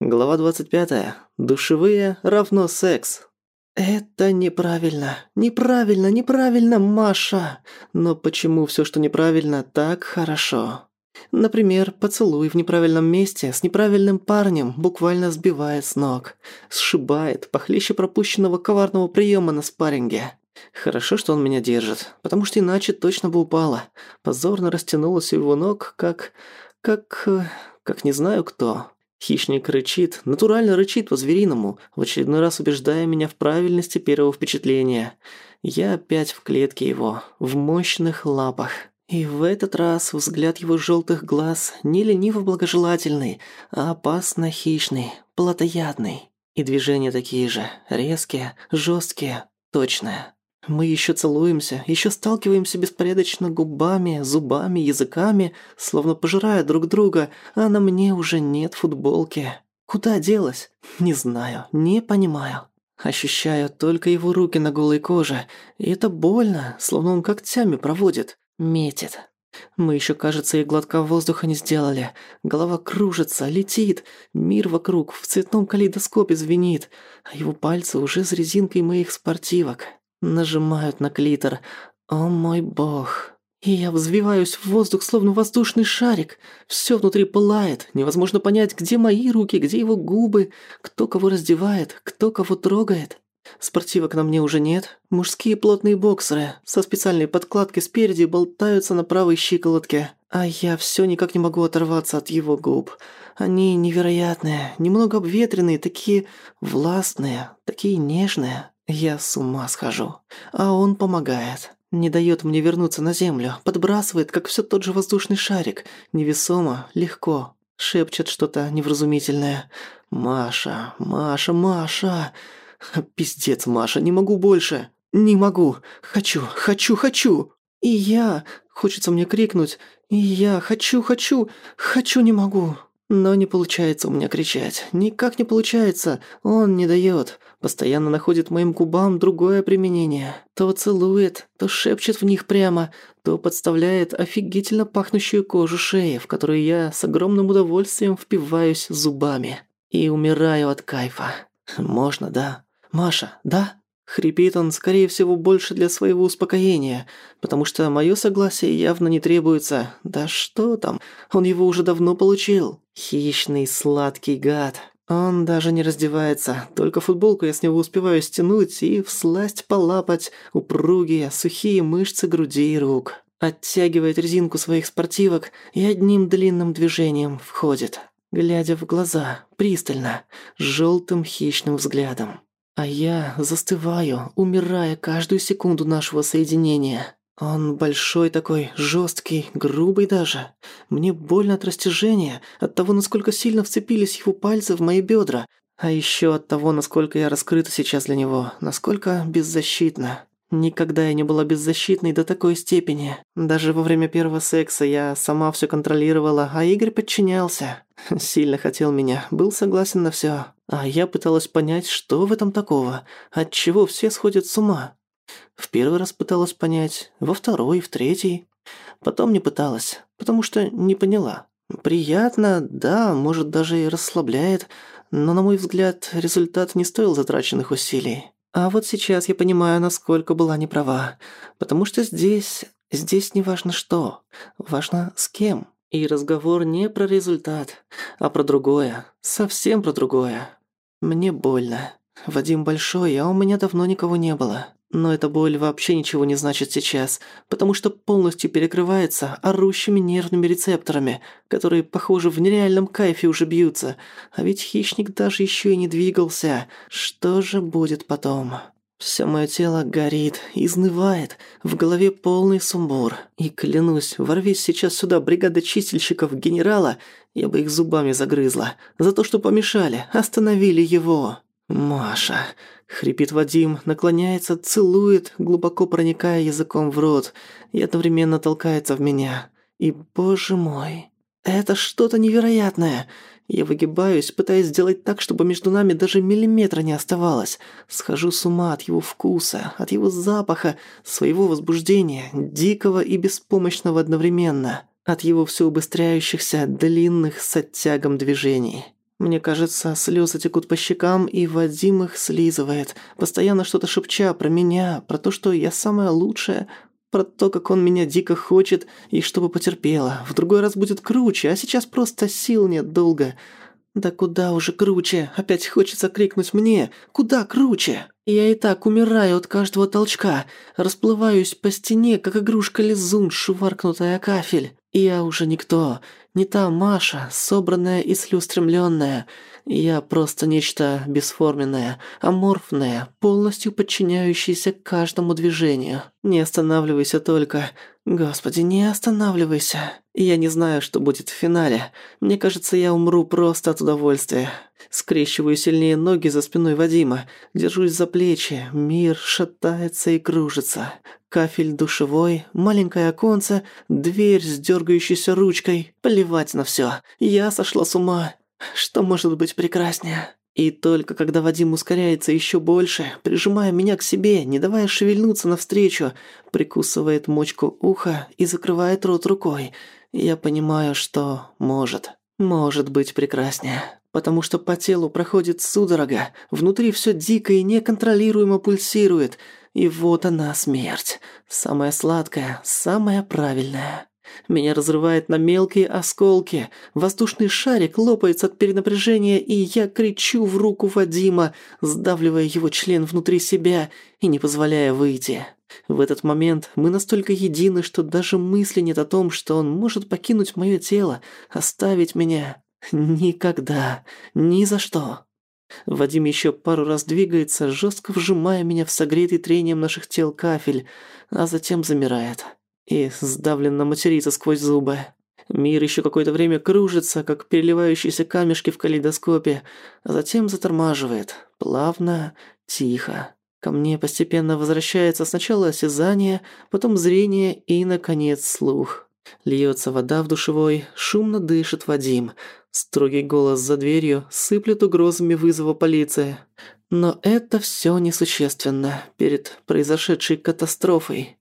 Глава 25. Душевые равно секс. Это неправильно. Неправильно, неправильно, Маша. Но почему всё, что неправильно, так хорошо? Например, поцелуй в неправильном месте с неправильным парнем буквально сбивает с ног. Сшибает, похлеще пропущенного коварного приёма на спарринге. Хорошо, что он меня держит, потому что иначе точно бы упала. Позорно растянулась у его ног, как... как... э, как не знаю кто. Хищник рычит, натурально рычит по-звериному, в очередной раз убеждая меня в правильности первого впечатления. Я опять в клетке его, в мощных лапах. И в этот раз взгляд его желтых глаз не лениво-благожелательный, а опасно хищный, плотоядный. И движения такие же, резкие, жесткие, точные. Мы еще целуемся, еще сталкиваемся беспорядочно губами, зубами, языками, словно пожирая друг друга, а на мне уже нет футболки. Куда делась? Не знаю, не понимаю. Ощущаю только его руки на голой коже, и это больно, словно он когтями проводит, метит. Мы еще, кажется, и глотка воздуха не сделали. Голова кружится, летит. Мир вокруг в цветном калейдоскопе звенит, а его пальцы уже с резинкой моих спортивок. Нажимают на клитор. О мой бог. И я взвиваюсь в воздух, словно воздушный шарик. Всё внутри пылает. Невозможно понять, где мои руки, где его губы, кто кого раздевает, кто кого трогает. Спортивок на мне уже нет. Мужские плотные боксеры со специальной подкладкой спереди болтаются на правой щиколотке. А я всё никак не могу оторваться от его губ. Они невероятные, немного обветренные, такие властные, такие нежные. Я с ума схожу. А он помогает. Не дает мне вернуться на землю. Подбрасывает, как все тот же воздушный шарик. Невесомо, легко. Шепчет что-то невразумительное. «Маша, Маша, Маша!» «Пиздец, Маша, не могу больше!» «Не могу! Хочу, хочу, хочу!» «И я!» Хочется мне крикнуть. «И я! Хочу, хочу! Хочу, не могу!» Но не получается у меня кричать. Никак не получается. Он не дает. Постоянно находит моим губам другое применение. То целует, то шепчет в них прямо, то подставляет офигительно пахнущую кожу шеи, в которую я с огромным удовольствием впиваюсь зубами. И умираю от кайфа. Можно, да? Маша, да? Хрипит он, скорее всего, больше для своего успокоения, потому что моё согласие явно не требуется. Да что там, он его уже давно получил. Хищный сладкий гад. Он даже не раздевается, только футболку я с него успеваю стянуть и всласть полапать упругие, сухие мышцы груди и рук. Оттягивает резинку своих спортивок и одним длинным движением входит, глядя в глаза, пристально, с жёлтым хищным взглядом. А я застываю, умирая каждую секунду нашего соединения. Он большой такой, жесткий, грубый даже. Мне больно от растяжения, от того, насколько сильно вцепились его пальцы в мои бедра, а еще от того, насколько я раскрыта сейчас для него, насколько беззащитна. Никогда я не была беззащитной до такой степени. Даже во время первого секса я сама все контролировала, а Игорь подчинялся. Сильно хотел меня, был согласен на все. А я пыталась понять, что в этом такого, от чего все сходят с ума. В первый раз пыталась понять, во второй, в третий. Потом не пыталась, потому что не поняла. Приятно, да, может даже и расслабляет, но, на мой взгляд, результат не стоил затраченных усилий. А вот сейчас я понимаю, насколько была неправа. Потому что здесь... здесь не важно что. Важно с кем. И разговор не про результат, а про другое. Совсем про другое. Мне больно. Вадим большой, а у меня давно никого не было. Но эта боль вообще ничего не значит сейчас, потому что полностью перекрывается орущими нервными рецепторами, которые, похоже, в нереальном кайфе уже бьются. А ведь хищник даже еще и не двигался. Что же будет потом? Всё моё тело горит, изнывает, в голове полный сумбур. И клянусь, ворвись сейчас сюда бригада чистильщиков генерала, я бы их зубами загрызла. За то, что помешали, остановили его. «Маша!» — хрипит Вадим, наклоняется, целует, глубоко проникая языком в рот и одновременно толкается в меня. И, боже мой, это что-то невероятное! Я выгибаюсь, пытаясь сделать так, чтобы между нами даже миллиметра не оставалось. Схожу с ума от его вкуса, от его запаха, своего возбуждения, дикого и беспомощного одновременно, от его все убыстряющихся, длинных с оттягом движений. Мне кажется, слезы текут по щекам, и Вадим их слизывает, постоянно что-то шепча про меня, про то, что я самая лучшая, про то, как он меня дико хочет, и чтобы потерпела. В другой раз будет круче, а сейчас просто сил нет долго. Да куда уже круче? Опять хочется крикнуть мне. Куда круче? Я и так умираю от каждого толчка. Расплываюсь по стене, как игрушка-лизун, шваркнутая кафель. И я уже никто. Не та Маша, собранная и целеустремленная. Я просто нечто бесформенное, аморфное, полностью подчиняющееся каждому движению. Не останавливайся только. Господи, не останавливайся. Я не знаю, что будет в финале. Мне кажется, я умру просто от удовольствия. Скрещиваю сильнее ноги за спиной Вадима, держусь за плечи, мир шатается и кружится. Кафель душевой, маленькое оконце, дверь с дергающейся ручкой. Плевать на всё. Я сошла с ума. Что может быть прекраснее? И только когда Вадим ускоряется еще больше, прижимая меня к себе, не давая шевельнуться навстречу, прикусывает мочку уха и закрывает рот рукой, я понимаю, что может, может быть прекраснее. Потому что по телу проходит судорога, внутри все дико и неконтролируемо пульсирует, и вот она смерть. Самая сладкая, самая правильная. Меня разрывает на мелкие осколки. Воздушный шарик лопается от перенапряжения, и я кричу в руку Вадима, сдавливая его член внутри себя и не позволяя выйти. В этот момент мы настолько едины, что даже мысли нет о том, что он может покинуть моё тело, оставить меня. Никогда. Ни за что. Вадим ещё пару раз двигается, жёстко вжимая меня в согретый трением наших тел кафель, а затем замирает и сдавленно матерится сквозь зубы. Мир еще какое-то время кружится, как переливающиеся камешки в калейдоскопе, а затем затормаживает. Плавно, тихо. Ко мне постепенно возвращается сначала осязание, потом зрение и, наконец, слух. Льется вода в душевой, шумно дышит Вадим. Строгий голос за дверью сыплет угрозами вызова полиции. Но это все несущественно перед произошедшей катастрофой.